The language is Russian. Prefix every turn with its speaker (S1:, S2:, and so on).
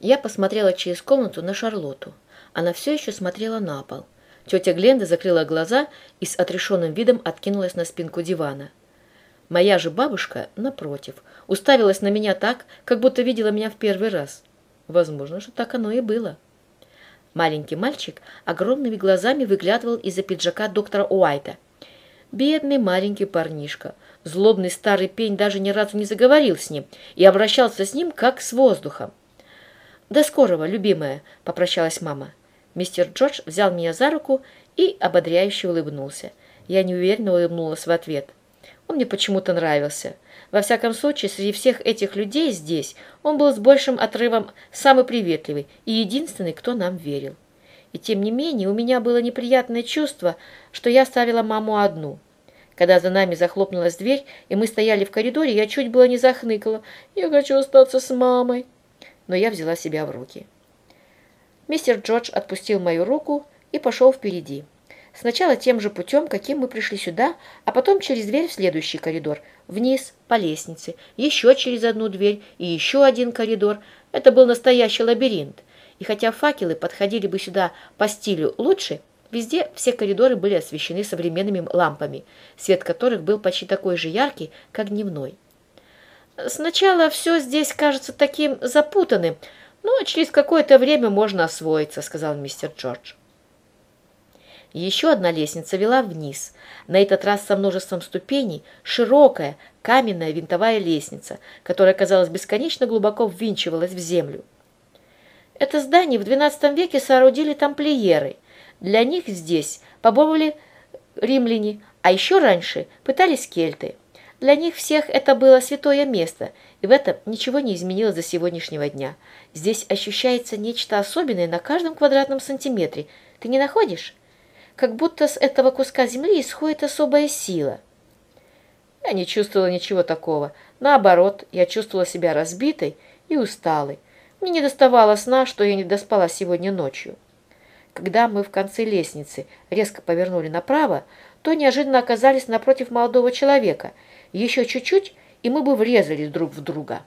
S1: Я посмотрела через комнату на Шарлотту. Она все еще смотрела на пол. Тетя Гленда закрыла глаза и с отрешенным видом откинулась на спинку дивана. Моя же бабушка, напротив, уставилась на меня так, как будто видела меня в первый раз. Возможно, что так оно и было. Маленький мальчик огромными глазами выглядывал из-за пиджака доктора Уайта. Бедный маленький парнишка. Злобный старый пень даже ни разу не заговорил с ним и обращался с ним, как с воздухом. «До скорого, любимая!» – попрощалась мама. Мистер Джордж взял меня за руку и ободряюще улыбнулся. Я неуверенно улыбнулась в ответ. Он мне почему-то нравился. Во всяком случае, среди всех этих людей здесь он был с большим отрывом самый приветливый и единственный, кто нам верил. И тем не менее у меня было неприятное чувство, что я оставила маму одну. Когда за нами захлопнулась дверь, и мы стояли в коридоре, я чуть было не захныкала. «Я хочу остаться с мамой!» Но я взяла себя в руки. Мистер Джордж отпустил мою руку и пошел впереди. Сначала тем же путем, каким мы пришли сюда, а потом через дверь в следующий коридор, вниз, по лестнице, еще через одну дверь и еще один коридор. Это был настоящий лабиринт. И хотя факелы подходили бы сюда по стилю лучше, везде все коридоры были освещены современными лампами, свет которых был почти такой же яркий, как дневной. Сначала все здесь кажется таким запутанным, но через какое-то время можно освоиться, сказал мистер Джордж. Еще одна лестница вела вниз, на этот раз со множеством ступеней, широкая каменная винтовая лестница, которая, казалось, бесконечно глубоко ввинчивалась в землю. Это здание в XII веке соорудили тамплиеры. Для них здесь побывали римляне, а еще раньше пытались кельты. Для них всех это было святое место, и в этом ничего не изменилось до сегодняшнего дня. Здесь ощущается нечто особенное на каждом квадратном сантиметре. Ты не находишь? Как будто с этого куска земли исходит особая сила. Я не чувствовала ничего такого. Наоборот, я чувствовала себя разбитой и усталой. Мне не доставало сна, что я не доспала сегодня ночью. Когда мы в конце лестницы резко повернули направо, то неожиданно оказались напротив молодого человека – еще чуть-чуть, и мы бы врезались друг в друга.